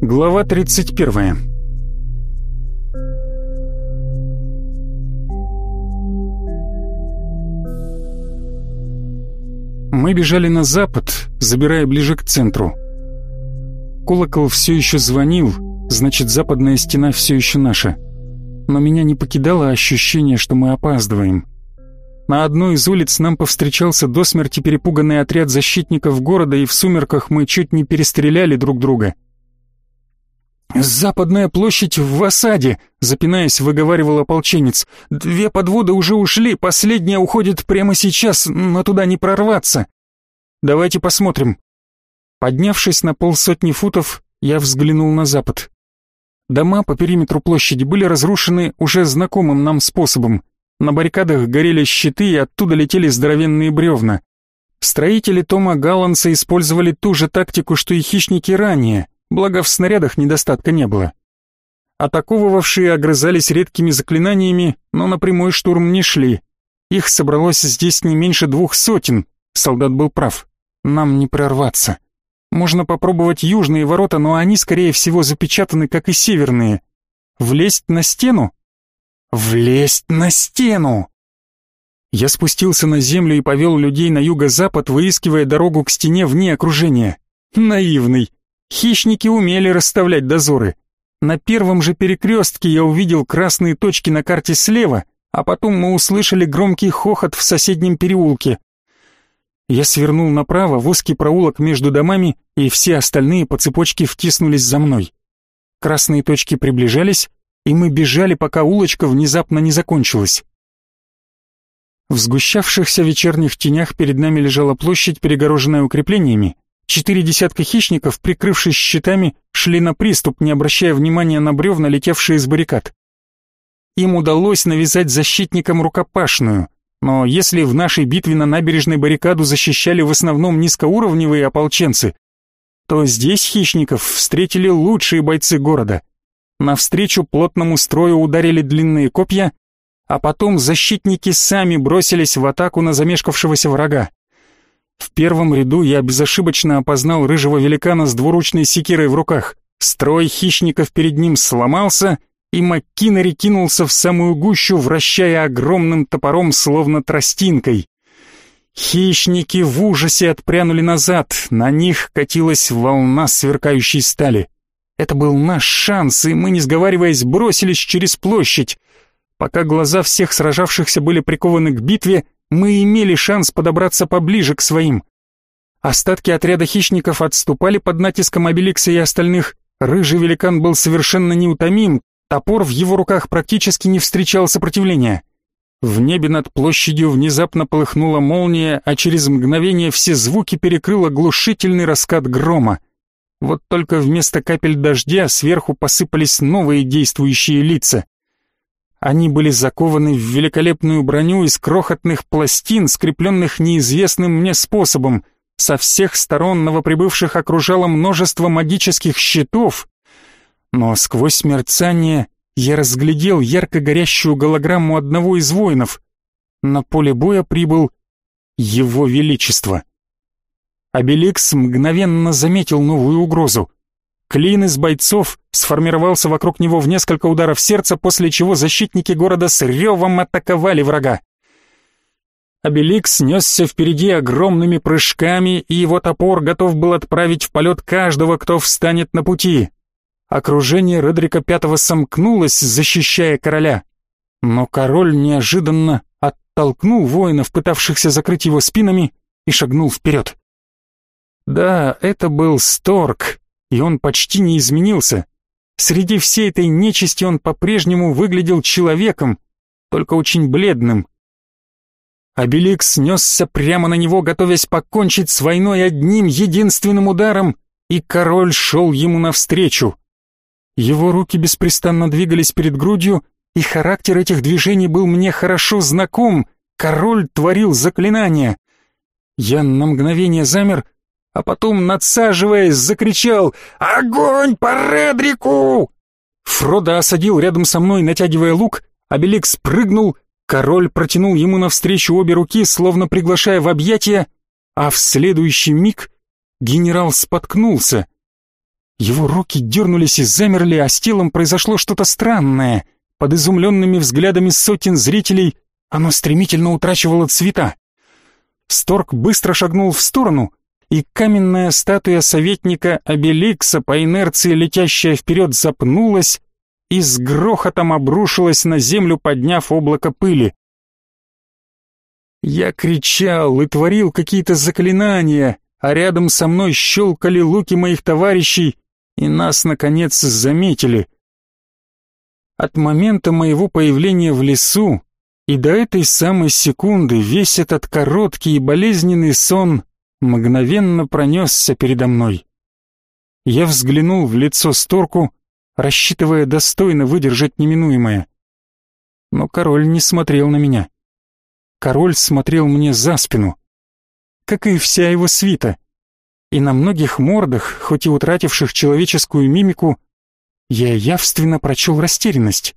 Глава 31 Мы бежали на запад, забирая ближе к центру. Колокол все еще звонил, значит, западная стена все еще наша. Но меня не покидало ощущение, что мы опаздываем. На одной из улиц нам повстречался до смерти перепуганный отряд защитников города, и в сумерках мы чуть не перестреляли друг друга. «Западная площадь в осаде», — запинаясь, выговаривал ополченец. «Две подводы уже ушли, последняя уходит прямо сейчас, но туда не прорваться. Давайте посмотрим». Поднявшись на полсотни футов, я взглянул на запад. Дома по периметру площади были разрушены уже знакомым нам способом. На баррикадах горели щиты, и оттуда летели здоровенные бревна. Строители Тома Галланса использовали ту же тактику, что и хищники ранее, благо в снарядах недостатка не было. Атаковывавшие огрызались редкими заклинаниями, но на прямой штурм не шли. Их собралось здесь не меньше двух сотен, солдат был прав. Нам не прорваться. Можно попробовать южные ворота, но они, скорее всего, запечатаны, как и северные. Влезть на стену? Влезть на стену! Я спустился на землю и повел людей на юго-запад, выискивая дорогу к стене вне окружения. Наивный. Хищники умели расставлять дозоры. На первом же перекрестке я увидел красные точки на карте слева, а потом мы услышали громкий хохот в соседнем переулке. Я свернул направо в узкий проулок между домами, и все остальные по цепочке втиснулись за мной. Красные точки приближались, и мы бежали, пока улочка внезапно не закончилась. В сгущавшихся вечерних тенях перед нами лежала площадь, перегороженная укреплениями. Четыре десятка хищников, прикрывшись щитами, шли на приступ, не обращая внимания на бревна, летевшие из баррикад. Им удалось навязать защитникам рукопашную, но если в нашей битве на набережной баррикаду защищали в основном низкоуровневые ополченцы, то здесь хищников встретили лучшие бойцы города. Навстречу плотному строю ударили длинные копья, а потом защитники сами бросились в атаку на замешкавшегося врага. В первом ряду я безошибочно опознал рыжего великана с двуручной секирой в руках. Строй хищников перед ним сломался, и Маккинери кинулся в самую гущу, вращая огромным топором, словно тростинкой. Хищники в ужасе отпрянули назад, на них катилась волна сверкающей стали. Это был наш шанс, и мы, не сговариваясь, бросились через площадь. Пока глаза всех сражавшихся были прикованы к битве, мы имели шанс подобраться поближе к своим. Остатки отряда хищников отступали под натиском Обеликса и остальных. Рыжий великан был совершенно неутомим, топор в его руках практически не встречал сопротивления. В небе над площадью внезапно полыхнула молния, а через мгновение все звуки перекрыл оглушительный раскат грома. Вот только вместо капель дождя сверху посыпались новые действующие лица. Они были закованы в великолепную броню из крохотных пластин, скрепленных неизвестным мне способом. Со всех сторон новоприбывших окружало множество магических щитов, но сквозь мерцание я разглядел ярко горящую голограмму одного из воинов. На поле боя прибыл Его Величество. Обеликс мгновенно заметил новую угрозу. Клин из бойцов сформировался вокруг него в несколько ударов сердца, после чего защитники города с ревом атаковали врага. Обеликс несся впереди огромными прыжками, и его топор готов был отправить в полет каждого, кто встанет на пути. Окружение Редрика Пятого сомкнулось, защищая короля. Но король неожиданно оттолкнул воинов, пытавшихся закрыть его спинами, и шагнул вперед. Да, это был Сторк, и он почти не изменился. Среди всей этой нечисти он по-прежнему выглядел человеком, только очень бледным. Обелик снесся прямо на него, готовясь покончить с войной одним единственным ударом, и король шел ему навстречу. Его руки беспрестанно двигались перед грудью, и характер этих движений был мне хорошо знаком. Король творил заклинания. Я на мгновение замер, а потом, надсаживаясь, закричал «Огонь по Редрику!» Фродо осадил рядом со мной, натягивая лук, Обелик спрыгнул, король протянул ему навстречу обе руки, словно приглашая в объятия, а в следующий миг генерал споткнулся. Его руки дернулись и замерли, а с телом произошло что-то странное. Под изумленными взглядами сотен зрителей оно стремительно утрачивало цвета. Сторг быстро шагнул в сторону, и каменная статуя советника Обеликса, по инерции летящая вперед, запнулась и с грохотом обрушилась на землю, подняв облако пыли. Я кричал и творил какие-то заклинания, а рядом со мной щелкали луки моих товарищей, и нас, наконец, заметили. От момента моего появления в лесу и до этой самой секунды весь этот короткий и болезненный сон мгновенно пронесся передо мной. Я взглянул в лицо Сторку, рассчитывая достойно выдержать неминуемое. Но король не смотрел на меня. Король смотрел мне за спину, как и вся его свита. И на многих мордах, хоть и утративших человеческую мимику, я явственно прочел растерянность.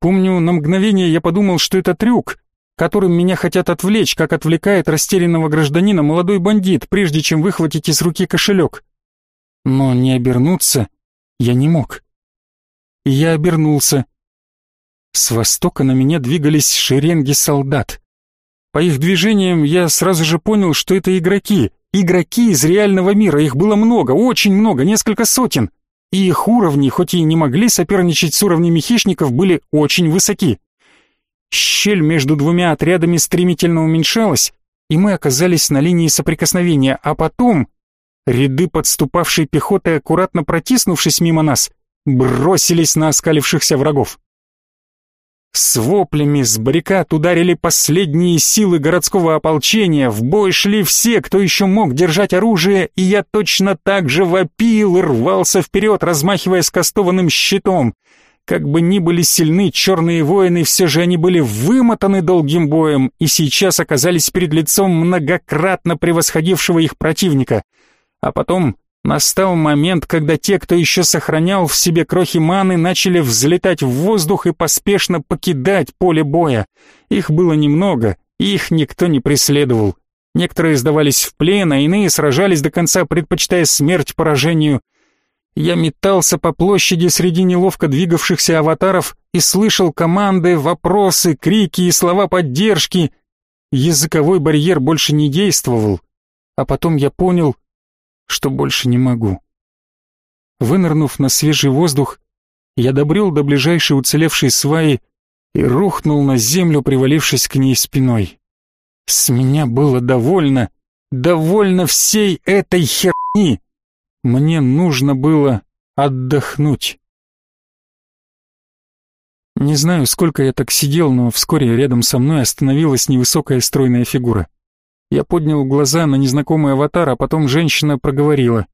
Помню, на мгновение я подумал, что это трюк, которым меня хотят отвлечь, как отвлекает растерянного гражданина молодой бандит, прежде чем выхватить из руки кошелек. Но не обернуться я не мог. И я обернулся. С востока на меня двигались шеренги солдат. По их движениям я сразу же понял, что это игроки. Игроки из реального мира, их было много, очень много, несколько сотен. И их уровни, хоть и не могли соперничать с уровнями хищников, были очень высоки. Щель между двумя отрядами стремительно уменьшалась, и мы оказались на линии соприкосновения, а потом ряды подступавшей пехоты, аккуратно протиснувшись мимо нас, бросились на оскалившихся врагов. С воплями с баррикад ударили последние силы городского ополчения, в бой шли все, кто еще мог держать оружие, и я точно так же вопил и рвался вперед, размахивая скостованным щитом. Как бы ни были сильны черные воины, все же они были вымотаны долгим боем и сейчас оказались перед лицом многократно превосходившего их противника. А потом настал момент, когда те, кто еще сохранял в себе крохи маны, начали взлетать в воздух и поспешно покидать поле боя. Их было немного, их никто не преследовал. Некоторые сдавались в плен, а иные сражались до конца, предпочитая смерть поражению. Я метался по площади среди неловко двигавшихся аватаров и слышал команды, вопросы, крики и слова поддержки. Языковой барьер больше не действовал, а потом я понял, что больше не могу. Вынырнув на свежий воздух, я добрел до ближайшей уцелевшей сваи и рухнул на землю, привалившись к ней спиной. С меня было довольно, довольно всей этой херни. Мне нужно было отдохнуть. Не знаю, сколько я так сидел, но вскоре рядом со мной остановилась невысокая стройная фигура. Я поднял глаза на незнакомый аватар, а потом женщина проговорила.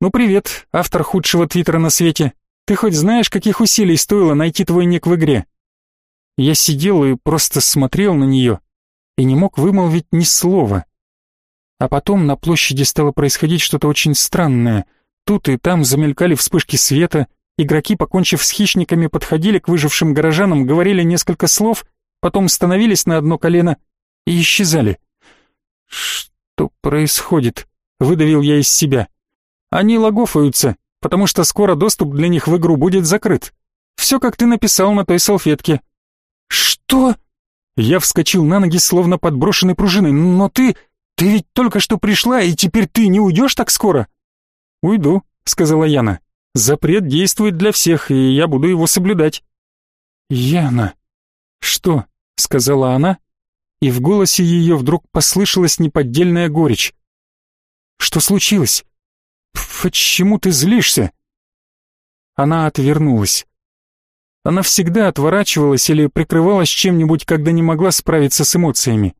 «Ну привет, автор худшего твиттера на свете. Ты хоть знаешь, каких усилий стоило найти твой ник в игре?» Я сидел и просто смотрел на нее и не мог вымолвить ни слова. А потом на площади стало происходить что-то очень странное. Тут и там замелькали вспышки света, игроки, покончив с хищниками, подходили к выжившим горожанам, говорили несколько слов, потом становились на одно колено и исчезали. «Что происходит?» — выдавил я из себя. «Они логофаются, потому что скоро доступ для них в игру будет закрыт. Все, как ты написал на той салфетке». «Что?» Я вскочил на ноги, словно подброшенный пружиной. «Но ты...» «Ты ведь только что пришла, и теперь ты не уйдешь так скоро?» «Уйду», — сказала Яна. «Запрет действует для всех, и я буду его соблюдать». «Яна...» «Что?» — сказала она, и в голосе ее вдруг послышалась неподдельная горечь. «Что случилось? Почему ты злишься?» Она отвернулась. Она всегда отворачивалась или прикрывалась чем-нибудь, когда не могла справиться с эмоциями.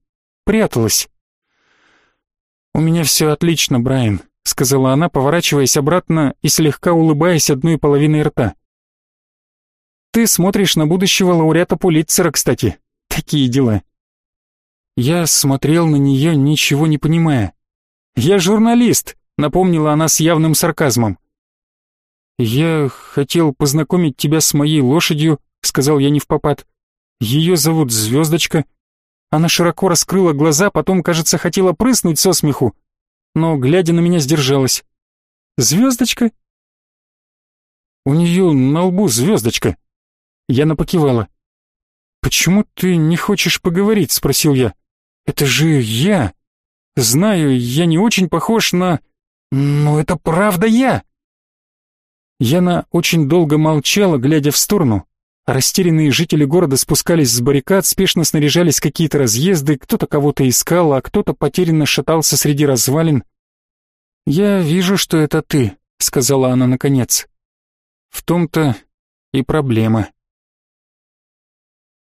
Пряталась. «У меня все отлично, Брайан», — сказала она, поворачиваясь обратно и слегка улыбаясь одной половиной рта. «Ты смотришь на будущего лауреата Пулитцера, кстати. Такие дела». Я смотрел на нее, ничего не понимая. «Я журналист», — напомнила она с явным сарказмом. «Я хотел познакомить тебя с моей лошадью», — сказал я не в попад. «Ее зовут Звездочка, она широко раскрыла глаза, потом, кажется, хотела прыснуть со смеху, но, глядя на меня, сдержалась. Звездочка?» «У нее на лбу звездочка». Яна покивала. «Почему ты не хочешь поговорить?» — спросил я. «Это же я. Знаю, я не очень похож на... Но это правда я!» Яна очень долго молчала, глядя в сторону. Растерянные жители города спускались с баррикад, спешно снаряжались какие-то разъезды, кто-то кого-то искал, а кто-то потерянно шатался среди развалин. «Я вижу, что это ты», — сказала она наконец. «В том-то и проблема».